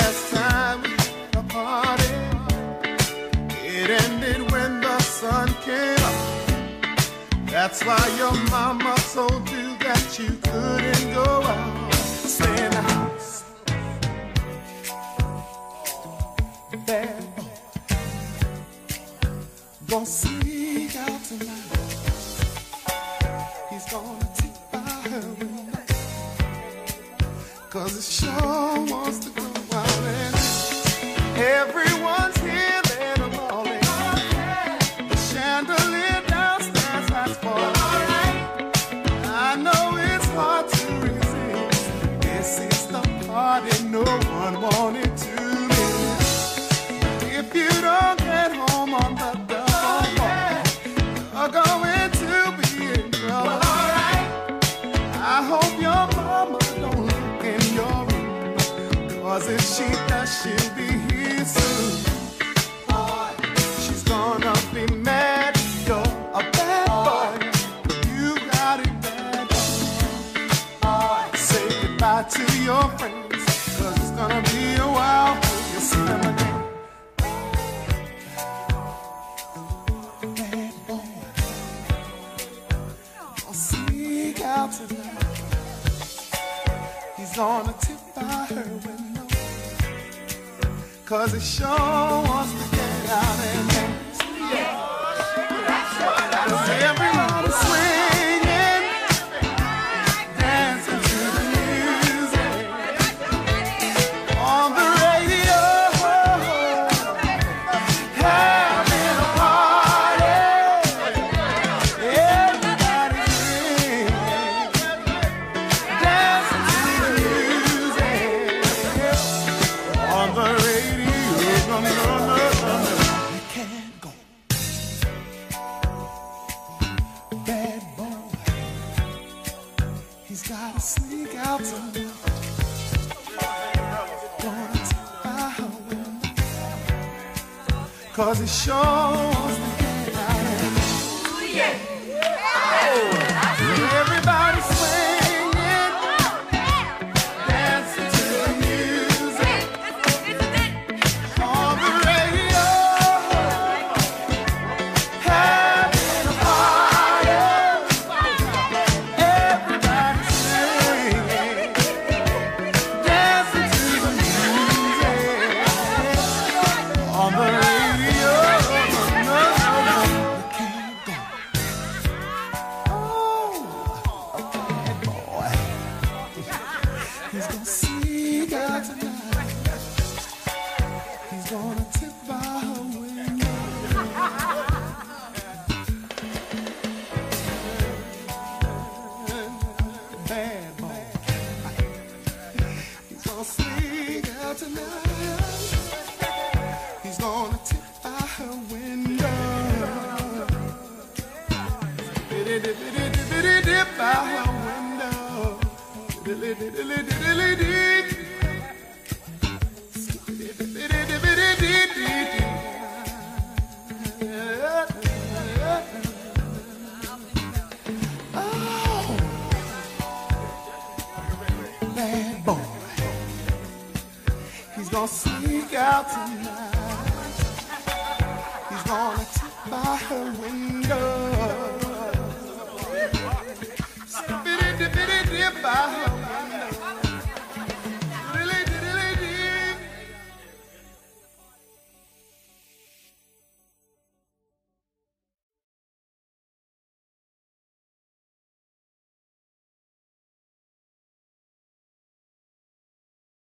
last time the party. It ended when the sun came up. That's why your mama told you that you couldn't go out. Stay in the house. There. Gonna sneak out tonight. He's gonna take by her. Cause he sure wants to everyone's to your friends. Cause it's gonna be a while before you see them again. Bad boy. I'll out tonight. He's gonna tip by her window. Cause he sure wants to get out and Cause he sure He's gonna sneak out tonight. He's gonna tip by her window. Bad boy. He's gonna sneak out tonight. He's gonna tip by her window. Gonna sneak out tonight. He's gonna tip by her window. By her